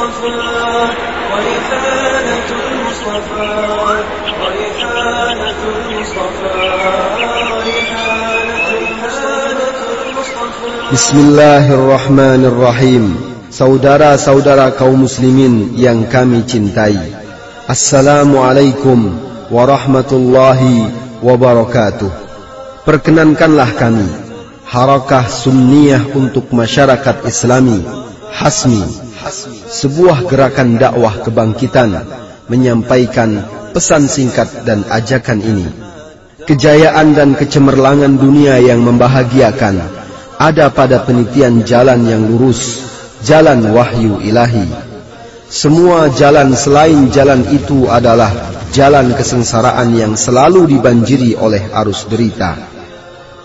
المصطفى المصطفى المصطفى Bismillahirrahmanirrahim. Saudara-saudara kaum muslimin yang kami cintai. Assalamualaikum warahmatullahi wabarakatuh. Perkenankanlah kami Harakah sunniyah untuk masyarakat islami Hasmi. Sebuah gerakan dakwah kebangkitan Menyampaikan pesan singkat dan ajakan ini Kejayaan dan kecemerlangan dunia yang membahagiakan ada pada penitian jalan yang lurus, jalan wahyu ilahi. Semua jalan selain jalan itu adalah jalan kesengsaraan yang selalu dibanjiri oleh arus derita.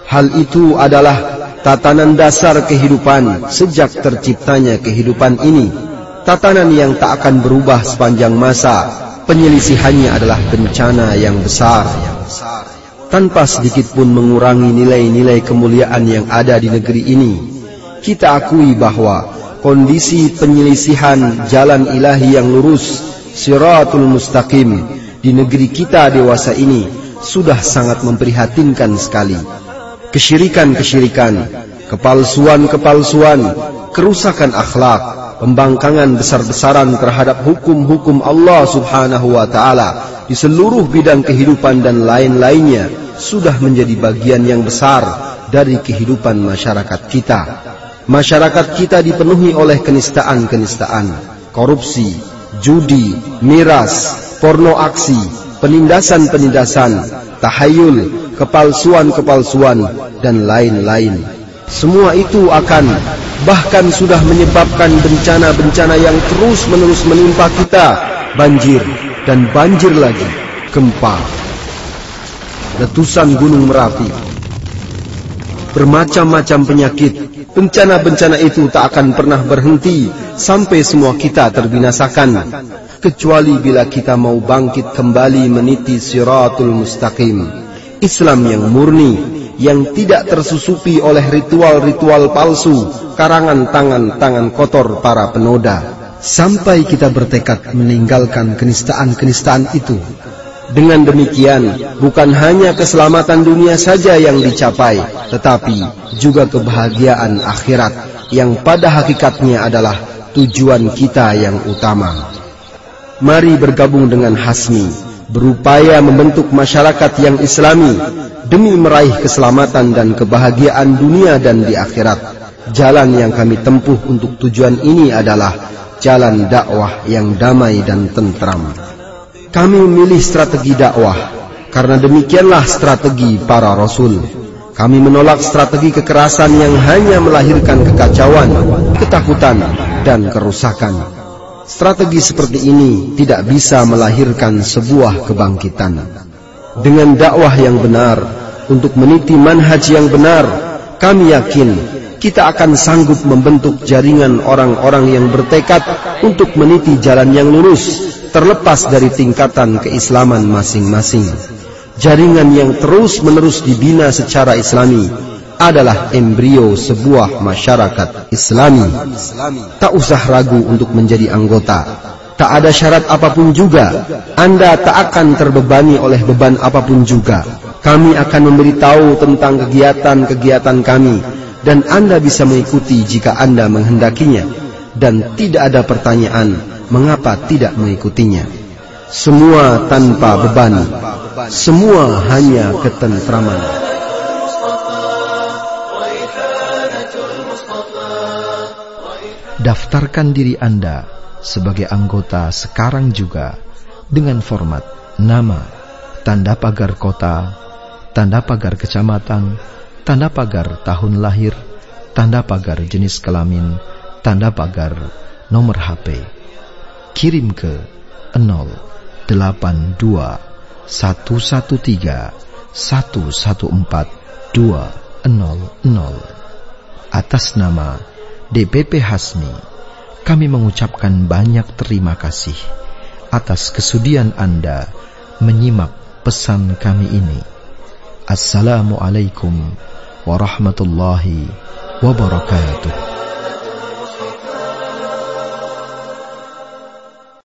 Hal itu adalah tatanan dasar kehidupan sejak terciptanya kehidupan ini. Tatanan yang tak akan berubah sepanjang masa. Penyelisihannya adalah bencana yang besar tanpa sedikit pun mengurangi nilai-nilai kemuliaan yang ada di negeri ini. Kita akui bahwa kondisi penyelisihan jalan ilahi yang lurus, siratul mustaqim, di negeri kita dewasa ini sudah sangat memprihatinkan sekali. Kesyirikan-kesyirikan, kepalsuan-kepalsuan, kerusakan akhlak, pembangkangan besar-besaran terhadap hukum-hukum Allah subhanahu wa ta'ala di seluruh bidang kehidupan dan lain-lainnya sudah menjadi bagian yang besar dari kehidupan masyarakat kita. Masyarakat kita dipenuhi oleh kenistaan-kenistaan, korupsi, judi, miras, porno aksi, penindasan-penindasan, tahayul, kepalsuan-kepalsuan, dan lain-lain. Semua itu akan bahkan sudah menyebabkan bencana-bencana yang terus-menerus menimpa kita, banjir dan banjir lagi, gempa, letusan gunung Merapi. Bermacam-macam penyakit, bencana-bencana itu tak akan pernah berhenti sampai semua kita terbinasakan. Kecuali bila kita mau bangkit kembali meniti siratul mustaqim. Islam yang murni, yang tidak tersusupi oleh ritual-ritual palsu, karangan tangan-tangan kotor para penoda. Sampai kita bertekad meninggalkan kenistaan-kenistaan itu dengan demikian, bukan hanya keselamatan dunia saja yang dicapai, tetapi juga kebahagiaan akhirat yang pada hakikatnya adalah tujuan kita yang utama. Mari bergabung dengan Hasmi, berupaya membentuk masyarakat yang islami demi meraih keselamatan dan kebahagiaan dunia dan di akhirat. Jalan yang kami tempuh untuk tujuan ini adalah jalan dakwah yang damai dan tentram kami memilih strategi dakwah karena demikianlah strategi para rasul. Kami menolak strategi kekerasan yang hanya melahirkan kekacauan, ketakutan, dan kerusakan. Strategi seperti ini tidak bisa melahirkan sebuah kebangkitan. Dengan dakwah yang benar, untuk meniti manhaj yang benar, kami yakin kita akan sanggup membentuk jaringan orang-orang yang bertekad untuk meniti jalan yang lurus terlepas dari tingkatan keislaman masing-masing. Jaringan yang terus-menerus dibina secara islami adalah embrio sebuah masyarakat islami. Tak usah ragu untuk menjadi anggota. Tak ada syarat apapun juga. Anda tak akan terbebani oleh beban apapun juga. Kami akan memberitahu tentang kegiatan-kegiatan kami. Dan Anda bisa mengikuti jika Anda menghendakinya. Dan tidak ada pertanyaan mengapa tidak mengikutinya? Semua tanpa beban, semua hanya ketentraman. Daftarkan diri Anda sebagai anggota sekarang juga dengan format nama, tanda pagar kota, tanda pagar kecamatan, tanda pagar tahun lahir, tanda pagar jenis kelamin, tanda pagar nomor HP kirim ke 082 113 114 200 atas nama DPP Hasmi kami mengucapkan banyak terima kasih atas kesudian Anda menyimak pesan kami ini. Assalamualaikum warahmatullahi wabarakatuh